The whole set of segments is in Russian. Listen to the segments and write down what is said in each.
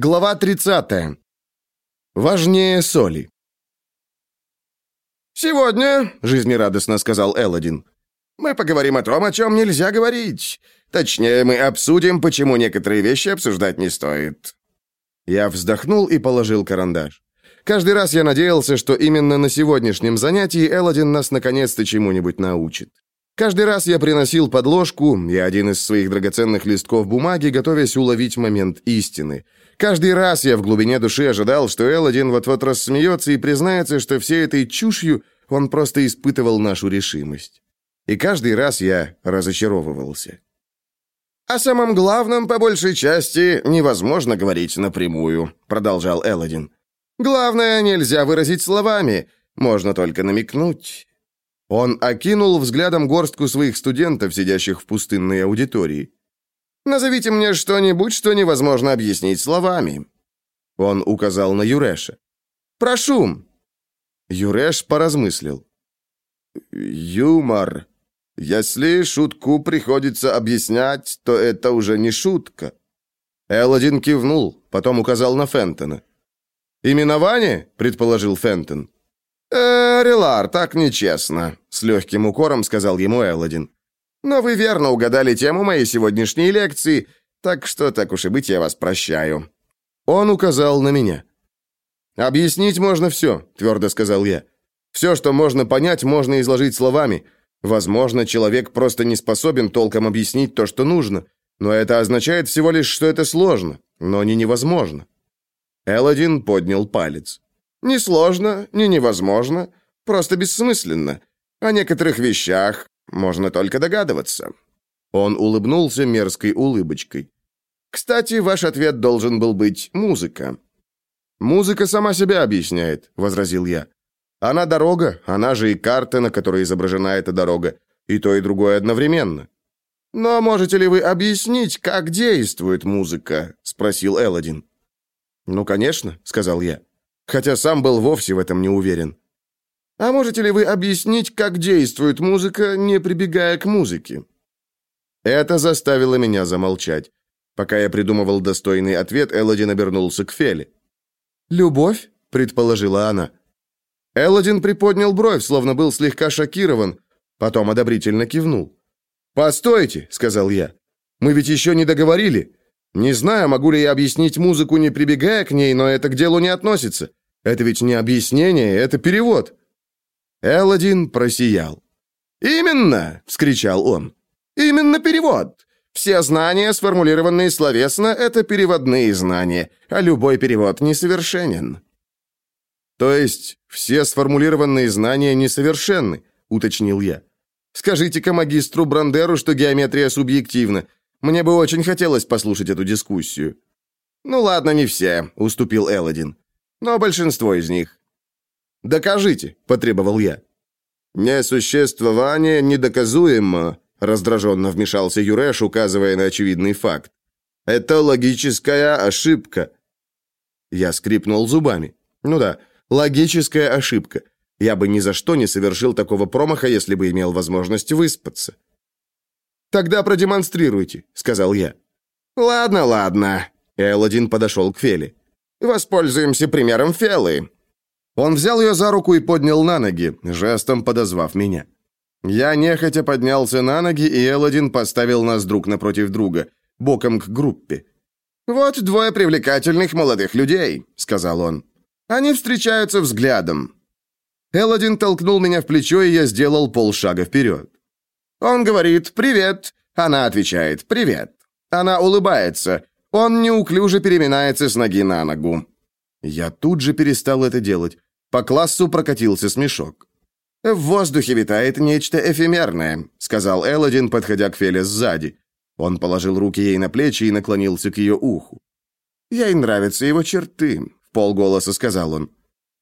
Глава 30. Важнее соли. «Сегодня», — жизнерадостно сказал Элладин, — «мы поговорим о том, о чем нельзя говорить. Точнее, мы обсудим, почему некоторые вещи обсуждать не стоит». Я вздохнул и положил карандаш. Каждый раз я надеялся, что именно на сегодняшнем занятии Элладин нас наконец-то чему-нибудь научит. Каждый раз я приносил подложку и один из своих драгоценных листков бумаги, готовясь уловить момент истины — Каждый раз я в глубине души ожидал, что Элладин вот-вот рассмеется и признается, что всей этой чушью он просто испытывал нашу решимость. И каждый раз я разочаровывался. «О самом главном, по большей части, невозможно говорить напрямую», — продолжал Элладин. «Главное нельзя выразить словами, можно только намекнуть». Он окинул взглядом горстку своих студентов, сидящих в пустынной аудитории. Назовите мне что-нибудь, что невозможно объяснить словами». Он указал на Юреша. «Прошу». Юреш поразмыслил. «Юмор. Если шутку приходится объяснять, то это уже не шутка». Элладин кивнул, потом указал на Фентона. «Именование?» — предположил Фентон. «Э, Релар, так нечестно», — с легким укором сказал ему Элладин. Но вы верно угадали тему моей сегодняшней лекции, так что, так уж и быть, я вас прощаю». Он указал на меня. «Объяснить можно все», — твердо сказал я. «Все, что можно понять, можно изложить словами. Возможно, человек просто не способен толком объяснить то, что нужно, но это означает всего лишь, что это сложно, но не невозможно». Элодин поднял палец. «Не сложно, не невозможно, просто бессмысленно. О некоторых вещах, можно только догадываться». Он улыбнулся мерзкой улыбочкой. «Кстати, ваш ответ должен был быть музыка». «Музыка сама себя объясняет», — возразил я. «Она дорога, она же и карта, на которой изображена эта дорога, и то, и другое одновременно». «Но можете ли вы объяснить, как действует музыка?» — спросил Элодин. «Ну, конечно», — сказал я, хотя сам был вовсе в этом не уверен. А можете ли вы объяснить, как действует музыка, не прибегая к музыке?» Это заставило меня замолчать. Пока я придумывал достойный ответ, Элодин обернулся к Феле. «Любовь?» — предположила она. Элодин приподнял бровь, словно был слегка шокирован, потом одобрительно кивнул. «Постойте», — сказал я. «Мы ведь еще не договорили. Не знаю, могу ли я объяснить музыку, не прибегая к ней, но это к делу не относится. Это ведь не объяснение, это перевод». Элладин просиял. «Именно!» — вскричал он. «Именно перевод! Все знания, сформулированные словесно, — это переводные знания, а любой перевод несовершенен». «То есть все сформулированные знания несовершенны?» — уточнил я. «Скажите-ка магистру Брандеру, что геометрия субъективна. Мне бы очень хотелось послушать эту дискуссию». «Ну ладно, не все», — уступил Элладин. «Но большинство из них. «Докажите», — потребовал я. «Несуществование недоказуемо», — раздраженно вмешался Юреш, указывая на очевидный факт. «Это логическая ошибка». Я скрипнул зубами. «Ну да, логическая ошибка. Я бы ни за что не совершил такого промаха, если бы имел возможность выспаться». «Тогда продемонстрируйте», — сказал я. «Ладно, ладно». Элодин подошел к Феле. «Воспользуемся примером Фелы. Он взял ее за руку и поднял на ноги, жестом подозвав меня. Я нехотя поднялся на ноги, и Элодин поставил нас друг напротив друга, боком к группе. «Вот двое привлекательных молодых людей», — сказал он. «Они встречаются взглядом». Элодин толкнул меня в плечо, и я сделал полшага вперед. Он говорит «Привет». Она отвечает «Привет». Она улыбается. Он неуклюже переминается с ноги на ногу. Я тут же перестал это делать. По классу прокатился смешок. «В воздухе витает нечто эфемерное», — сказал Элодин, подходя к Феле сзади. Он положил руки ей на плечи и наклонился к ее уху. «Ей нравятся его черты», — в полголоса сказал он.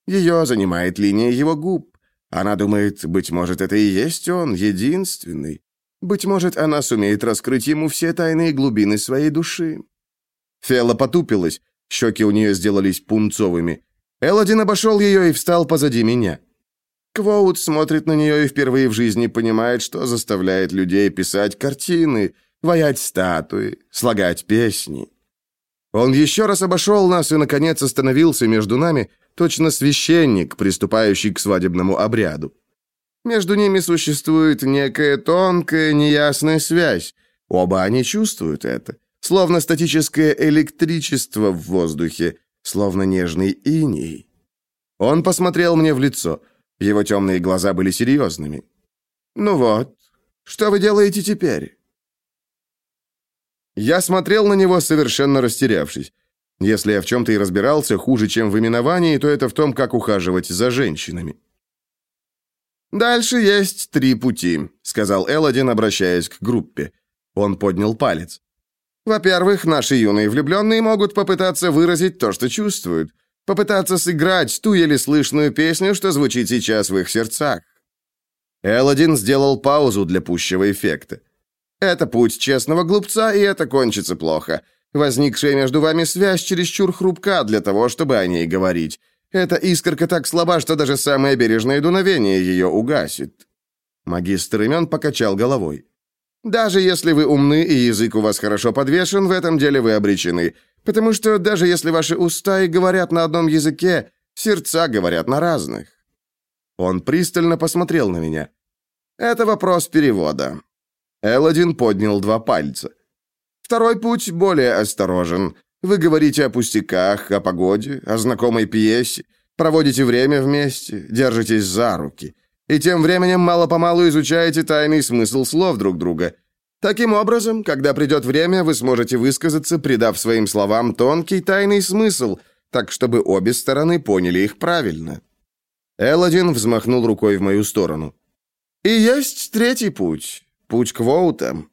«Ее занимает линия его губ. Она думает, быть может, это и есть он, единственный. Быть может, она сумеет раскрыть ему все тайные глубины своей души». Фела потупилась, щеки у нее сделались пунцовыми. Элодин обошел ее и встал позади меня. Квоут смотрит на нее и впервые в жизни понимает, что заставляет людей писать картины, ваять статуи, слагать песни. Он еще раз обошел нас и, наконец, остановился между нами, точно священник, приступающий к свадебному обряду. Между ними существует некая тонкая, неясная связь. Оба они чувствуют это, словно статическое электричество в воздухе, словно нежный иней. Он посмотрел мне в лицо. Его темные глаза были серьезными. «Ну вот, что вы делаете теперь?» Я смотрел на него, совершенно растерявшись. Если я в чем-то и разбирался хуже, чем в именовании, то это в том, как ухаживать за женщинами. «Дальше есть три пути», — сказал Элодин, обращаясь к группе. Он поднял палец. «Во-первых, наши юные влюбленные могут попытаться выразить то, что чувствуют, попытаться сыграть ту еле слышную песню, что звучит сейчас в их сердцах». Элодин сделал паузу для пущего эффекта. «Это путь честного глупца, и это кончится плохо. Возникшая между вами связь чересчур хрупка для того, чтобы о ней говорить. Эта искорка так слаба, что даже самое бережное дуновение ее угасит». Магистр имен покачал головой. «Даже если вы умны и язык у вас хорошо подвешен, в этом деле вы обречены. Потому что даже если ваши уста и говорят на одном языке, сердца говорят на разных». Он пристально посмотрел на меня. «Это вопрос перевода». Элодин поднял два пальца. Второй путь более осторожен. Вы говорите о пустяках, о погоде, о знакомой пьесе, проводите время вместе, держитесь за руки. И тем временем мало-помалу изучаете тайный смысл слов друг друга. Таким образом, когда придет время, вы сможете высказаться, придав своим словам тонкий тайный смысл, так чтобы обе стороны поняли их правильно. Элодин взмахнул рукой в мою сторону. И есть третий путь. Путь к Воутам.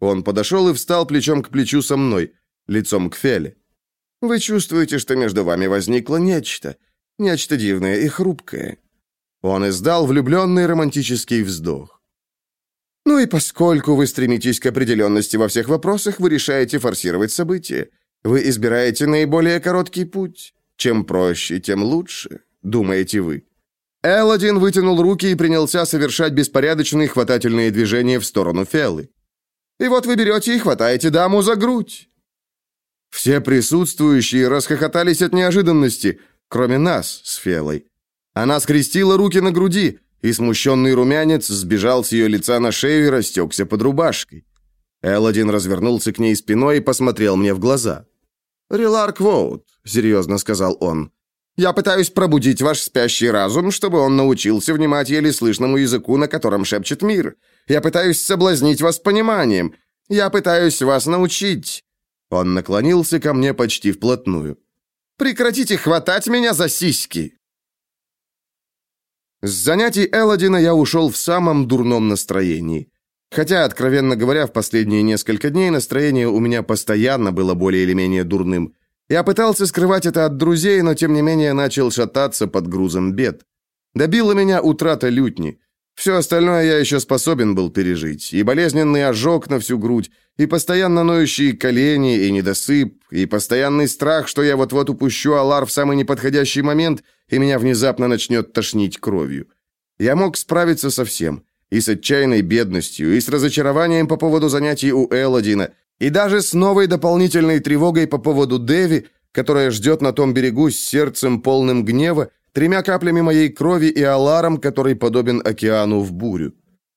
Он подошел и встал плечом к плечу со мной, лицом к Феле. «Вы чувствуете, что между вами возникло нечто, нечто дивное и хрупкое». Он издал влюбленный романтический вздох. «Ну и поскольку вы стремитесь к определенности во всех вопросах, вы решаете форсировать события. Вы избираете наиболее короткий путь. Чем проще, тем лучше, думаете вы». Элодин вытянул руки и принялся совершать беспорядочные хватательные движения в сторону Феллы. И вот вы берете и хватаете даму за грудь. Все присутствующие расхохотались от неожиданности, кроме нас с Фелой. Она скрестила руки на груди, и смущенный румянец сбежал с ее лица на шею и растекся под рубашкой. Элодин развернулся к ней спиной и посмотрел мне в глаза. «Релар Квоут», — серьезно сказал он, — «я пытаюсь пробудить ваш спящий разум, чтобы он научился внимать еле слышному языку, на котором шепчет мир. Я пытаюсь соблазнить вас пониманием. Я пытаюсь вас научить». Он наклонился ко мне почти вплотную. «Прекратите хватать меня за сиськи!» С занятий Элодина я ушел в самом дурном настроении. Хотя, откровенно говоря, в последние несколько дней настроение у меня постоянно было более или менее дурным. Я пытался скрывать это от друзей, но тем не менее начал шататься под грузом бед. Добила меня утрата лютни. Все остальное я еще способен был пережить. И болезненный ожог на всю грудь, и постоянно ноющие колени, и недосып, и постоянный страх, что я вот-вот упущу Алар в самый неподходящий момент, и меня внезапно начнет тошнить кровью. Я мог справиться со всем. И с отчаянной бедностью, и с разочарованием по поводу занятий у Элодина, и даже с новой дополнительной тревогой по поводу Деви, которая ждет на том берегу с сердцем полным гнева, тремя каплями моей крови и аларом, который подобен океану в бурю.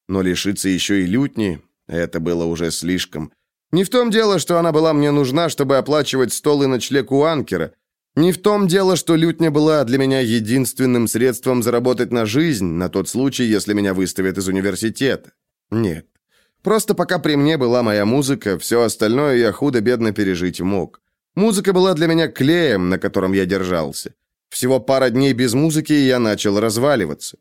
Но лишиться еще и лютни — это было уже слишком. Не в том дело, что она была мне нужна, чтобы оплачивать стол и ночлег у анкера. Не в том дело, что лютня была для меня единственным средством заработать на жизнь, на тот случай, если меня выставят из университета. Нет. Просто пока при мне была моя музыка, все остальное я худо-бедно пережить мог. Музыка была для меня клеем, на котором я держался. Всего пара дней без музыки, и я начал разваливаться.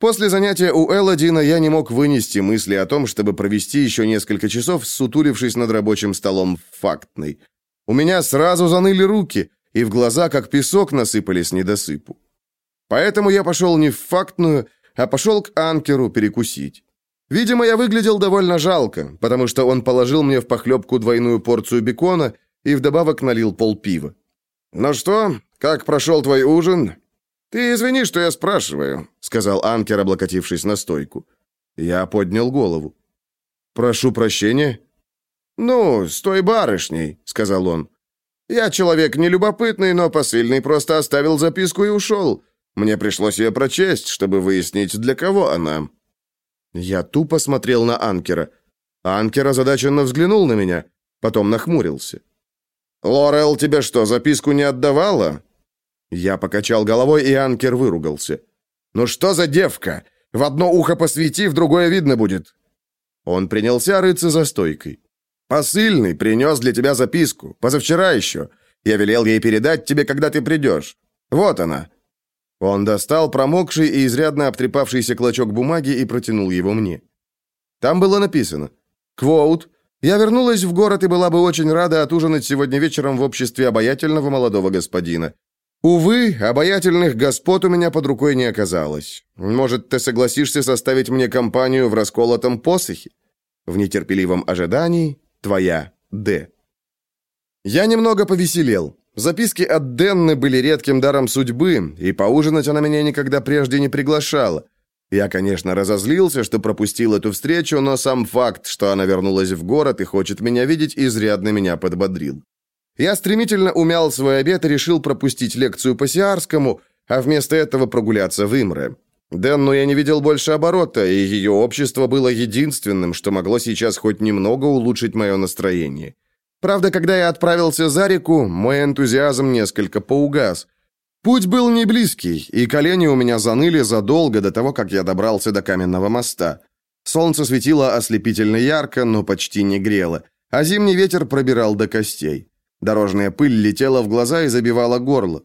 После занятия у Элладина я не мог вынести мысли о том, чтобы провести еще несколько часов, сутулившись над рабочим столом в фактной. У меня сразу заныли руки, и в глаза, как песок, насыпались недосыпу. Поэтому я пошел не в фактную, а пошел к анкеру перекусить. Видимо, я выглядел довольно жалко, потому что он положил мне в похлебку двойную порцию бекона и вдобавок налил полпива. «Ну что, как прошел твой ужин?» «Ты извини, что я спрашиваю», — сказал Анкер, облокотившись на стойку. Я поднял голову. «Прошу прощения». «Ну, с той барышней», — сказал он. Я человек нелюбопытный, но посыльный просто оставил записку и ушел. Мне пришлось ее прочесть, чтобы выяснить, для кого она». Я тупо смотрел на Анкера. Анкер озадаченно взглянул на меня, потом нахмурился. «Лорел тебе что, записку не отдавала?» Я покачал головой, и Анкер выругался. «Ну что за девка? В одно ухо посвети, в другое видно будет». Он принялся рыться за стойкой. «Посыльный принес для тебя записку. Позавчера еще. Я велел ей передать тебе, когда ты придешь. Вот она». Он достал промокший и изрядно обтрепавшийся клочок бумаги и протянул его мне. Там было написано «Квоут. Я вернулась в город и была бы очень рада отужинать сегодня вечером в обществе обаятельного молодого господина. Увы, обаятельных господ у меня под рукой не оказалось. Может, ты согласишься составить мне компанию в расколотом посохе? В нетерпеливом ожидании твоя Д. Я немного повеселел. Записки от Денны были редким даром судьбы, и поужинать она меня никогда прежде не приглашала. Я, конечно, разозлился, что пропустил эту встречу, но сам факт, что она вернулась в город и хочет меня видеть, изрядно меня подбодрил. Я стремительно умял свой обед и решил пропустить лекцию по Сиарскому, а вместо этого прогуляться в Имре. Денну я не видел больше оборота, и ее общество было единственным, что могло сейчас хоть немного улучшить мое настроение. Правда, когда я отправился за реку, мой энтузиазм несколько поугас. Путь был не близкий, и колени у меня заныли задолго до того, как я добрался до каменного моста. Солнце светило ослепительно ярко, но почти не грело, а зимний ветер пробирал до костей. Дорожная пыль летела в глаза и забивала горло.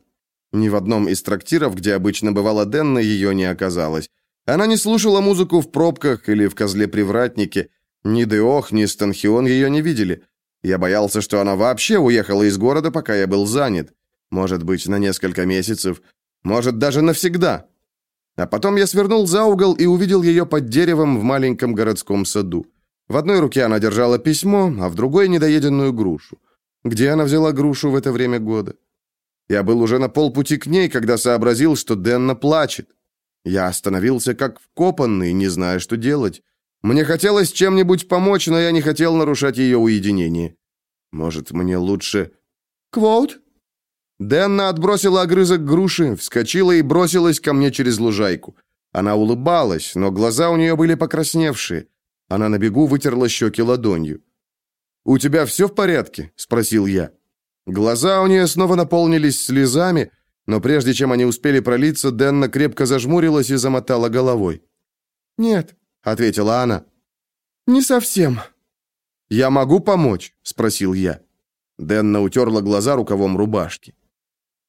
Ни в одном из трактиров, где обычно бывала Денна, ее не оказалось. Она не слушала музыку в пробках или в козле-привратнике. Ни Деох, ни Станхион ее не видели. Я боялся, что она вообще уехала из города, пока я был занят. Может быть, на несколько месяцев. Может, даже навсегда. А потом я свернул за угол и увидел ее под деревом в маленьком городском саду. В одной руке она держала письмо, а в другой недоеденную грушу. Где она взяла грушу в это время года? Я был уже на полпути к ней, когда сообразил, что Денна плачет. Я остановился как вкопанный, не зная, что делать. Мне хотелось чем-нибудь помочь, но я не хотел нарушать ее уединение. Может, мне лучше... Квоут? Денна отбросила огрызок груши, вскочила и бросилась ко мне через лужайку. Она улыбалась, но глаза у нее были покрасневшие. Она на бегу вытерла щеки ладонью. «У тебя все в порядке?» – спросил я. Глаза у нее снова наполнились слезами, но прежде чем они успели пролиться, Денна крепко зажмурилась и замотала головой. «Нет», — ответила она. «Не совсем». «Я могу помочь?» — спросил я. Денна утерла глаза рукавом рубашки.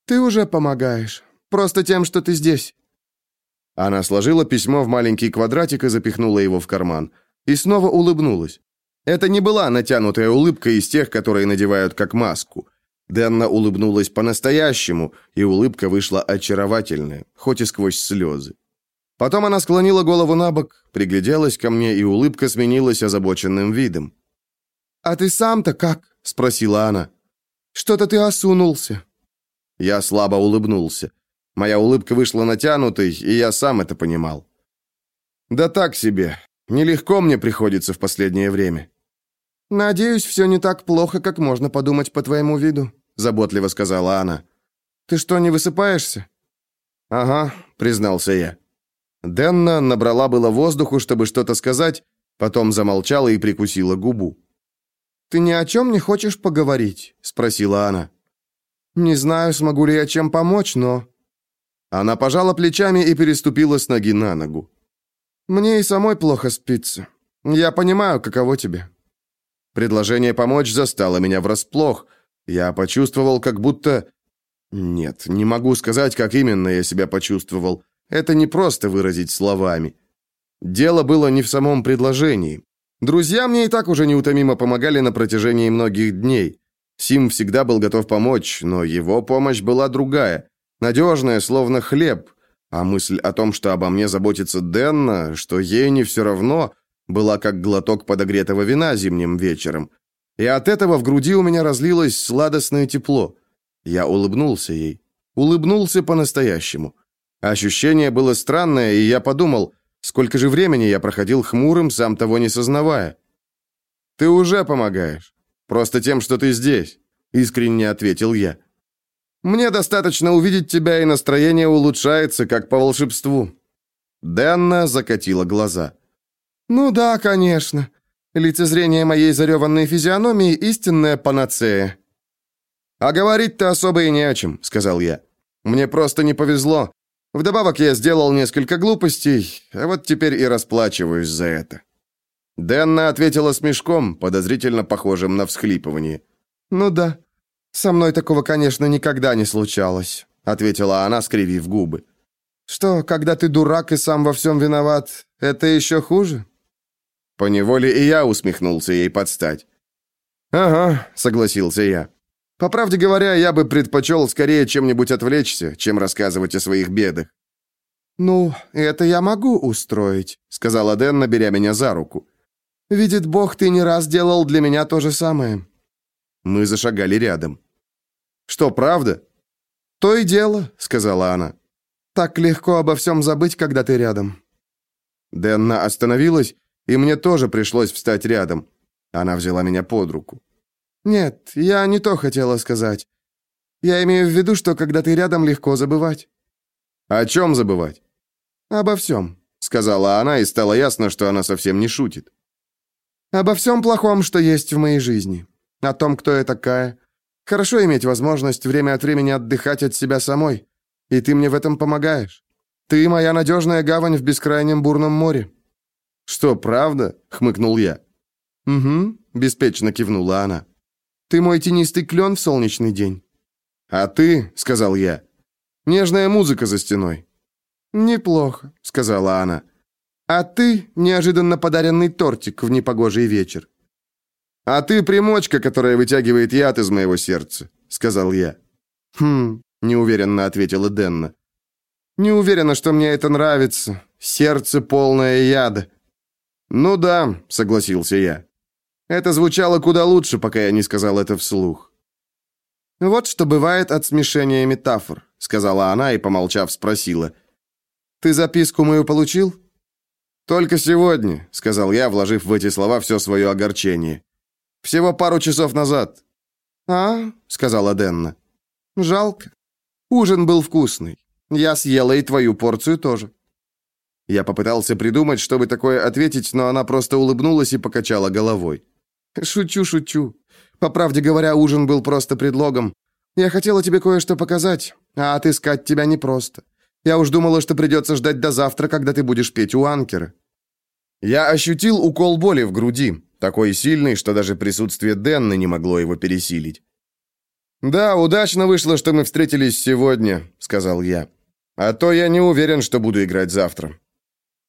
«Ты уже помогаешь. Просто тем, что ты здесь». Она сложила письмо в маленький квадратик и запихнула его в карман. И снова улыбнулась. Это не была натянутая улыбка из тех, которые надевают как маску. Дэнна улыбнулась по-настоящему, и улыбка вышла очаровательная, хоть и сквозь слезы. Потом она склонила голову на бок, пригляделась ко мне, и улыбка сменилась озабоченным видом. «А ты сам-то как?» — спросила она. «Что-то ты осунулся». Я слабо улыбнулся. Моя улыбка вышла натянутой, и я сам это понимал. «Да так себе. Нелегко мне приходится в последнее время». «Надеюсь, все не так плохо, как можно подумать по твоему виду», — заботливо сказала она. «Ты что, не высыпаешься?» «Ага», — признался я. Денна набрала было воздуху, чтобы что-то сказать, потом замолчала и прикусила губу. «Ты ни о чем не хочешь поговорить?» — спросила она. «Не знаю, смогу ли я чем помочь, но...» Она пожала плечами и переступила с ноги на ногу. «Мне и самой плохо спится. Я понимаю, каково тебе. Предложение помочь застало меня врасплох. Я почувствовал, как будто... Нет, не могу сказать, как именно я себя почувствовал. Это не просто выразить словами. Дело было не в самом предложении. Друзья мне и так уже неутомимо помогали на протяжении многих дней. Сим всегда был готов помочь, но его помощь была другая. Надежная, словно хлеб. А мысль о том, что обо мне заботится Денна, что ей не все равно, была как глоток подогретого вина зимним вечером. И от этого в груди у меня разлилось сладостное тепло. Я улыбнулся ей. Улыбнулся по-настоящему. Ощущение было странное, и я подумал, сколько же времени я проходил хмурым, сам того не сознавая. «Ты уже помогаешь. Просто тем, что ты здесь. — искренне ответил я. «Мне достаточно увидеть тебя, и настроение улучшается, как по волшебству». Дэнна закатила глаза. «Ну да, конечно. Лицезрение моей зареванной физиономии — истинная панацея». «А говорить-то особо и не о чем», — сказал я. «Мне просто не повезло. Вдобавок я сделал несколько глупостей, а вот теперь и расплачиваюсь за это». Дэнна ответила с мешком, подозрительно похожим на всхлипывание. «Ну да, со мной такого, конечно, никогда не случалось», ответила она, скривив губы. «Что, когда ты дурак и сам во всем виноват, это еще хуже?» Поневоле и я усмехнулся ей подстать. «Ага», — согласился я. «По правде говоря, я бы предпочел скорее чем-нибудь отвлечься, чем рассказывать о своих бедах». «Ну, это я могу устроить», — сказала Дэн, беря меня за руку. «Видит Бог, ты не раз делал для меня то же самое». Мы зашагали рядом. «Что, правда?» «То и дело», — сказала она. «Так легко обо всем забыть, когда ты рядом». Дэнна остановилась, и мне тоже пришлось встать рядом. Она взяла меня под руку. «Нет, я не то хотела сказать. Я имею в виду, что когда ты рядом, легко забывать». «О чем забывать?» «Обо всем», — сказала она, и стало ясно, что она совсем не шутит. «Обо всем плохом, что есть в моей жизни. О том, кто я такая. Хорошо иметь возможность время от времени отдыхать от себя самой. И ты мне в этом помогаешь. Ты моя надежная гавань в бескрайнем бурном море». «Что, правда?» — хмыкнул я. «Угу», — беспечно кивнула она. «Ты мой тенистый клен в солнечный день». «А ты?» — сказал я. «Нежная музыка за стеной». «Неплохо», — сказала она. «А ты — неожиданно подаренный тортик в непогожий вечер». «А ты примочка, которая вытягивает яд из моего сердца», — сказал я. «Хм», — неуверенно ответила Денна. «Не уверена, что мне это нравится. Сердце полное яда». «Ну да», — согласился я. Это звучало куда лучше, пока я не сказал это вслух. «Вот что бывает от смешения метафор», — сказала она и, помолчав, спросила. «Ты записку мою получил?» «Только сегодня», — сказал я, вложив в эти слова все свое огорчение. «Всего пару часов назад». «А?» — сказала Денна. «Жалко. Ужин был вкусный. Я съела и твою порцию тоже». Я попытался придумать, чтобы такое ответить, но она просто улыбнулась и покачала головой. «Шучу, шучу. По правде говоря, ужин был просто предлогом. Я хотела тебе кое-что показать, а отыскать тебя непросто. Я уж думала, что придется ждать до завтра, когда ты будешь петь у анкера». Я ощутил укол боли в груди, такой сильный, что даже присутствие Денны не могло его пересилить. «Да, удачно вышло, что мы встретились сегодня», — сказал я. «А то я не уверен, что буду играть завтра».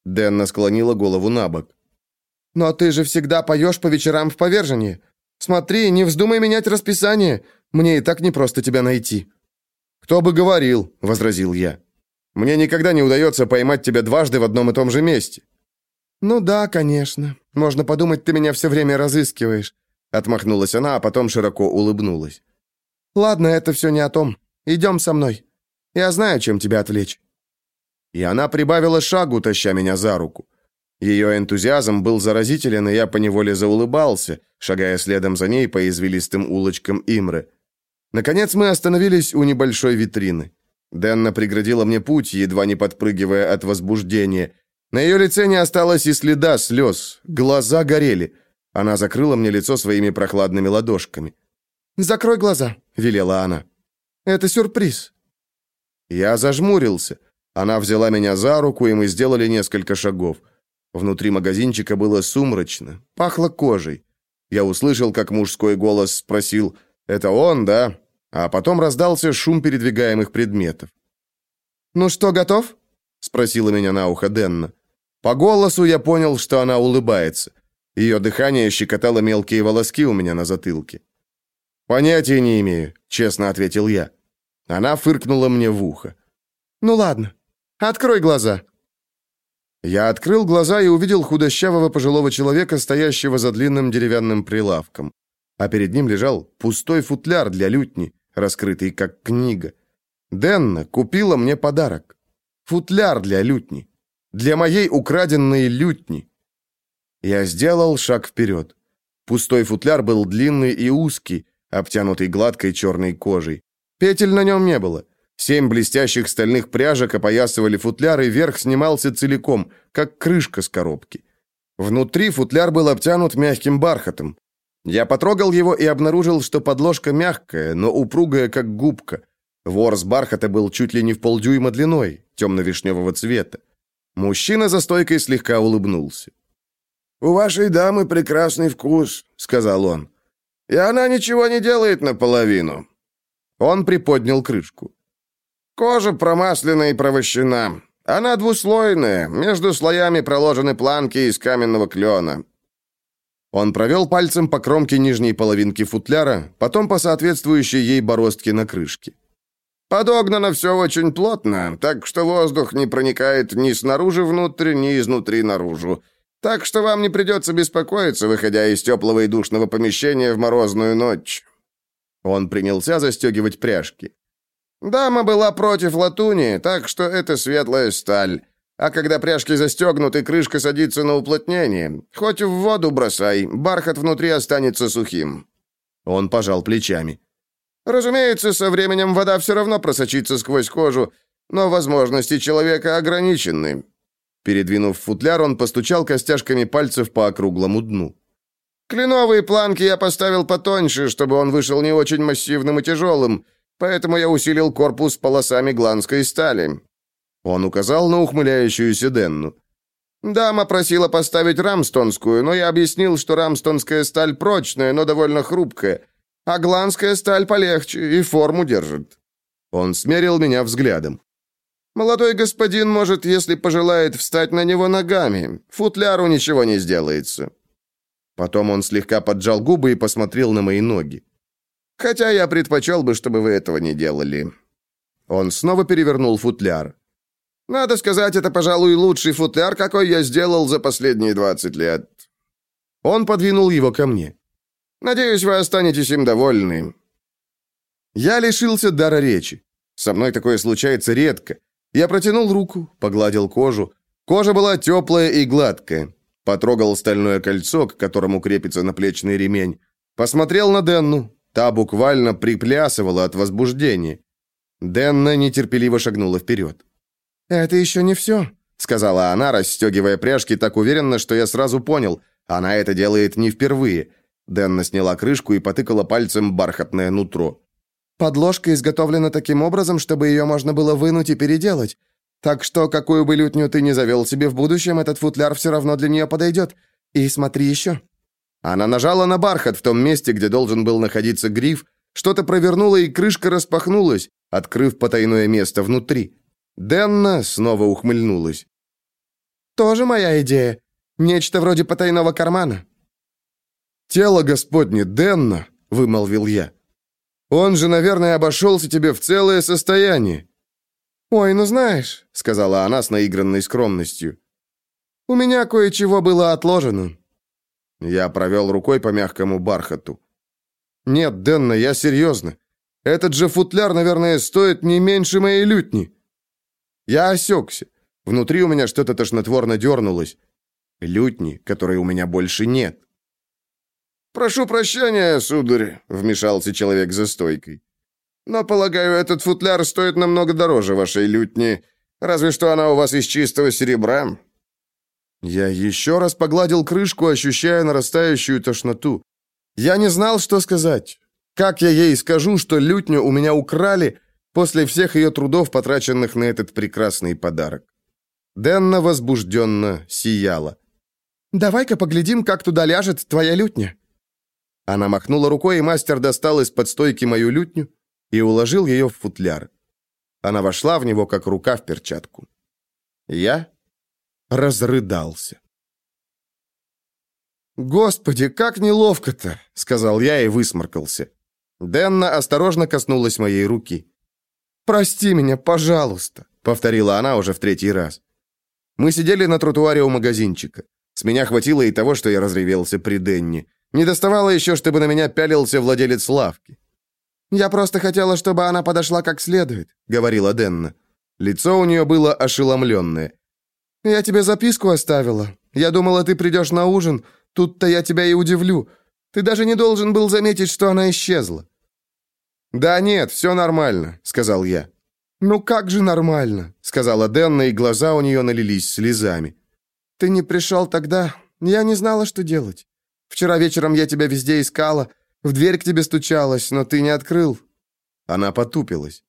Денна склонила голову на бок. «Но ты же всегда поешь по вечерам в повержении. Смотри, не вздумай менять расписание. Мне и так непросто тебя найти». «Кто бы говорил», — возразил я. «Мне никогда не удается поймать тебя дважды в одном и том же месте». «Ну да, конечно. Можно подумать, ты меня все время разыскиваешь», — отмахнулась она, а потом широко улыбнулась. «Ладно, это все не о том. Идем со мной. Я знаю, чем тебя отвлечь». И она прибавила шагу, таща меня за руку. Ее энтузиазм был заразителен, и я поневоле заулыбался, шагая следом за ней по извилистым улочкам Имры. Наконец мы остановились у небольшой витрины. Дэнна преградила мне путь, едва не подпрыгивая от возбуждения. На ее лице не осталось и следа слез, глаза горели. Она закрыла мне лицо своими прохладными ладошками. «Закрой глаза», — велела она. «Это сюрприз». Я зажмурился. Она взяла меня за руку, и мы сделали несколько шагов. Внутри магазинчика было сумрачно, пахло кожей. Я услышал, как мужской голос спросил «Это он, да?» А потом раздался шум передвигаемых предметов. «Ну что, готов?» — спросила меня на ухо Денна. По голосу я понял, что она улыбается. Ее дыхание щекотало мелкие волоски у меня на затылке. «Понятия не имею», — честно ответил я. Она фыркнула мне в ухо. «Ну ладно, Открой глаза!» Я открыл глаза и увидел худощавого пожилого человека, стоящего за длинным деревянным прилавком. А перед ним лежал пустой футляр для лютни, раскрытый как книга. Денна купила мне подарок. Футляр для лютни. Для моей украденной лютни. Я сделал шаг вперед. Пустой футляр был длинный и узкий, обтянутый гладкой черной кожей. Петель на нем не было. Семь блестящих стальных пряжек опоясывали футляр, и верх снимался целиком, как крышка с коробки. Внутри футляр был обтянут мягким бархатом. Я потрогал его и обнаружил, что подложка мягкая, но упругая, как губка. Ворс бархата был чуть ли не в полдюйма длиной, темно-вишневого цвета. Мужчина за стойкой слегка улыбнулся. «У вашей дамы прекрасный вкус», — сказал он. «И она ничего не делает наполовину». Он приподнял крышку. Кожа промаслена и провощена. Она двуслойная, между слоями проложены планки из каменного клена. Он провел пальцем по кромке нижней половинки футляра, потом по соответствующей ей бороздке на крышке. Подогнано все очень плотно, так что воздух не проникает ни снаружи внутрь, ни изнутри наружу. Так что вам не придется беспокоиться, выходя из теплого и душного помещения в морозную ночь». Он принялся застегивать пряжки. Дама была против латуни, так что это светлая сталь. А когда пряжки застегнуты, крышка садится на уплотнение. Хоть в воду бросай, бархат внутри останется сухим». Он пожал плечами. «Разумеется, со временем вода все равно просочится сквозь кожу, но возможности человека ограничены». Передвинув футляр, он постучал костяшками пальцев по округлому дну. «Кленовые планки я поставил потоньше, чтобы он вышел не очень массивным и тяжелым, Поэтому я усилил корпус полосами гланской стали». Он указал на ухмыляющуюся Денну. «Дама просила поставить рамстонскую, но я объяснил, что рамстонская сталь прочная, но довольно хрупкая, а гланская сталь полегче и форму держит». Он смерил меня взглядом. «Молодой господин может, если пожелает, встать на него ногами. Футляру ничего не сделается». Потом он слегка поджал губы и посмотрел на мои ноги. Хотя я предпочел бы, чтобы вы этого не делали». Он снова перевернул футляр. «Надо сказать, это, пожалуй, лучший футляр, какой я сделал за последние 20 лет». Он подвинул его ко мне. «Надеюсь, вы останетесь им довольны». Я лишился дара речи. Со мной такое случается редко. Я протянул руку, погладил кожу. Кожа была теплая и гладкая. Потрогал стальное кольцо, к которому крепится наплечный ремень. Посмотрел на Денну, Та буквально приплясывала от возбуждения. Денна нетерпеливо шагнула вперед. «Это еще не все», — сказала она, расстегивая пряжки так уверенно, что я сразу понял, она это делает не впервые. Денна сняла крышку и потыкала пальцем бархатное нутро. «Подложка изготовлена таким образом, чтобы ее можно было вынуть и переделать. Так что, какую бы лютню ты ни завел себе в будущем, этот футляр все равно для нее подойдет. И смотри еще». Она нажала на бархат в том месте, где должен был находиться гриф, что-то провернуло, и крышка распахнулась, открыв потайное место внутри. Денна снова ухмыльнулась. «Тоже моя идея. Нечто вроде потайного кармана». «Тело Господне, Денна!» — вымолвил я. «Он же, наверное, обошелся тебе в целое состояние». «Ой, ну знаешь», — сказала она с наигранной скромностью, «у меня кое-чего было отложено». Я провел рукой по мягкому бархату. «Нет, Денна, я серьезно. Этот же футляр, наверное, стоит не меньше моей лютни». Я осекся. Внутри у меня что-то тошнотворно дернулось. Лютни, которой у меня больше нет. «Прошу прощения, сударь», — вмешался человек за стойкой. «Но, полагаю, этот футляр стоит намного дороже вашей лютни. Разве что она у вас из чистого серебра. Я еще раз погладил крышку, ощущая нарастающую тошноту. Я не знал, что сказать. Как я ей скажу, что лютню у меня украли после всех ее трудов, потраченных на этот прекрасный подарок? Денна возбужденно сияла. «Давай-ка поглядим, как туда ляжет твоя лютня». Она махнула рукой, и мастер достал из-под стойки мою лютню и уложил ее в футляр. Она вошла в него, как рука в перчатку. Я разрыдался. «Господи, как неловко-то!» — сказал я и высморкался. Денна осторожно коснулась моей руки. «Прости меня, пожалуйста», — повторила она уже в третий раз. Мы сидели на тротуаре у магазинчика. С меня хватило и того, что я разревелся при Денне. Не доставало еще, чтобы на меня пялился владелец лавки. «Я просто хотела, чтобы она подошла как следует», — говорила Денна. Лицо у нее было ошеломленное. «Я тебе записку оставила. Я думала, ты придешь на ужин. Тут-то я тебя и удивлю. Ты даже не должен был заметить, что она исчезла». «Да нет, все нормально», — сказал я. «Ну как же нормально?» — сказала Денна, и глаза у нее налились слезами. «Ты не пришел тогда? Я не знала, что делать. Вчера вечером я тебя везде искала, в дверь к тебе стучалась, но ты не открыл». Она потупилась.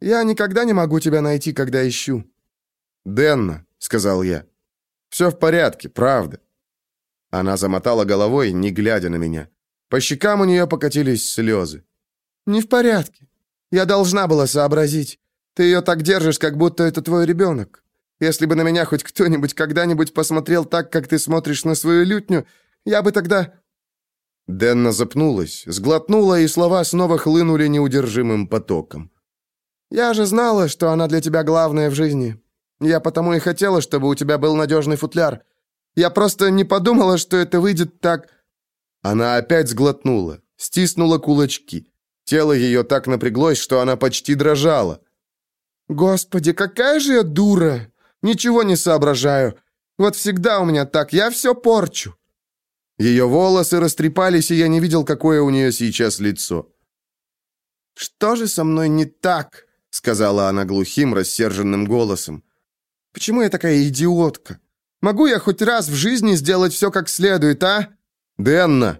«Я никогда не могу тебя найти, когда ищу». «Денна», — сказал я. «Все в порядке, правда». Она замотала головой, не глядя на меня. По щекам у нее покатились слезы. «Не в порядке. Я должна была сообразить. Ты ее так держишь, как будто это твой ребенок. Если бы на меня хоть кто-нибудь когда-нибудь посмотрел так, как ты смотришь на свою лютню, я бы тогда...» Денна запнулась, сглотнула, и слова снова хлынули неудержимым потоком. «Я же знала, что она для тебя главная в жизни. Я потому и хотела, чтобы у тебя был надежный футляр. Я просто не подумала, что это выйдет так...» Она опять сглотнула, стиснула кулачки. Тело ее так напряглось, что она почти дрожала. «Господи, какая же я дура! Ничего не соображаю. Вот всегда у меня так, я все порчу». Ее волосы растрепались, и я не видел, какое у нее сейчас лицо. «Что же со мной не так?» — сказала она глухим, рассерженным голосом. «Почему я такая идиотка? Могу я хоть раз в жизни сделать все как следует, а?» «Денна!»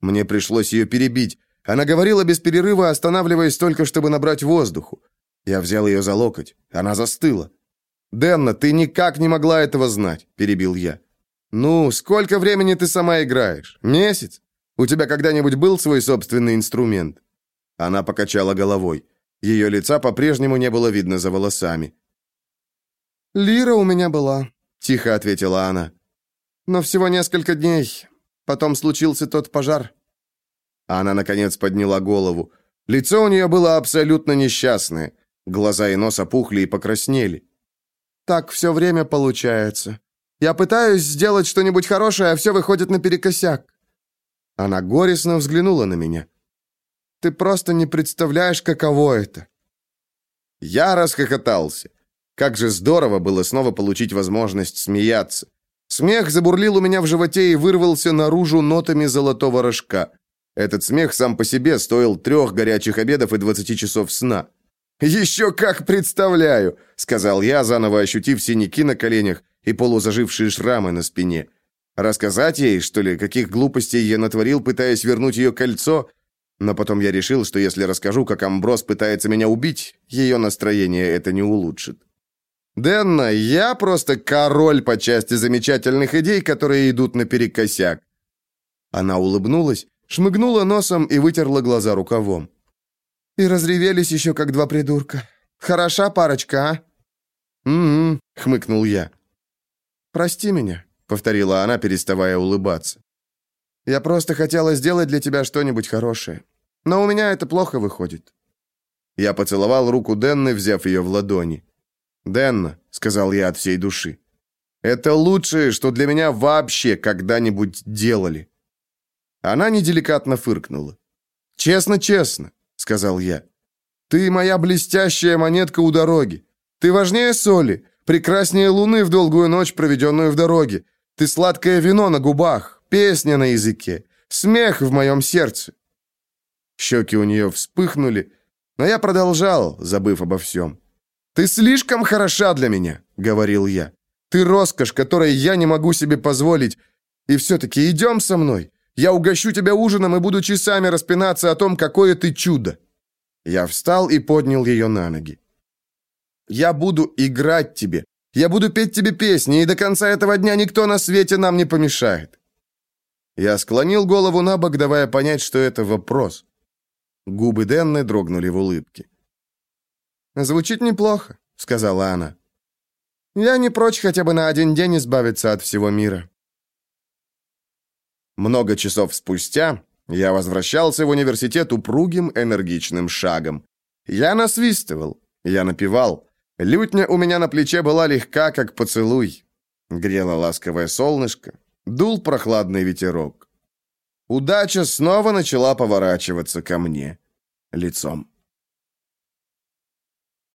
Мне пришлось ее перебить. Она говорила без перерыва, останавливаясь только, чтобы набрать воздуху. Я взял ее за локоть. Она застыла. «Денна, ты никак не могла этого знать», — перебил я. «Ну, сколько времени ты сама играешь? Месяц? У тебя когда-нибудь был свой собственный инструмент?» Она покачала головой. Ее лица по-прежнему не было видно за волосами. «Лира у меня была», — тихо ответила она. «Но всего несколько дней. Потом случился тот пожар». Она, наконец, подняла голову. Лицо у нее было абсолютно несчастное. Глаза и нос опухли и покраснели. «Так все время получается. Я пытаюсь сделать что-нибудь хорошее, а все выходит наперекосяк». Она горестно взглянула на меня. «Ты просто не представляешь, каково это». Я расхохотался. Как же здорово было снова получить возможность смеяться. Смех забурлил у меня в животе и вырвался наружу нотами золотого рожка. Этот смех сам по себе стоил трех горячих обедов и двадцати часов сна. «Еще как представляю!» — сказал я, заново ощутив синяки на коленях и полузажившие шрамы на спине. Рассказать ей, что ли, каких глупостей я натворил, пытаясь вернуть ее кольцо? Но потом я решил, что если расскажу, как Амброс пытается меня убить, ее настроение это не улучшит. «Денна, я просто король по части замечательных идей, которые идут наперекосяк». Она улыбнулась, шмыгнула носом и вытерла глаза рукавом. И разревелись еще, как два придурка. Хороша парочка, а?» «Угу», — хмыкнул я. «Прости меня», — повторила она, переставая улыбаться. «Я просто хотела сделать для тебя что-нибудь хорошее. Но у меня это плохо выходит». Я поцеловал руку Денны, взяв ее в ладони. «Денна», — сказал я от всей души, — «это лучшее, что для меня вообще когда-нибудь делали». Она неделикатно фыркнула. «Честно-честно, — сказал я. «Ты моя блестящая монетка у дороги. Ты важнее соли, прекраснее луны в долгую ночь, проведенную в дороге. Ты сладкое вино на губах, песня на языке, смех в моем сердце». Щеки у нее вспыхнули, но я продолжал, забыв обо всем. «Ты слишком хороша для меня», — говорил я. «Ты роскошь, которой я не могу себе позволить. И все-таки идем со мной. Я угощу тебя ужином и буду часами распинаться о том, какое ты чудо». Я встал и поднял ее на ноги. «Я буду играть тебе. Я буду петь тебе песни, и до конца этого дня никто на свете нам не помешает». Я склонил голову на бок, давая понять, что это вопрос. Губы Денны дрогнули в улыбке. «Звучит неплохо», — сказала она. «Я не прочь хотя бы на один день избавиться от всего мира». Много часов спустя я возвращался в университет упругим энергичным шагом. Я насвистывал, я напевал. Лютня у меня на плече была легка, как поцелуй. Грело ласковое солнышко, дул прохладный ветерок. Удача снова начала поворачиваться ко мне лицом.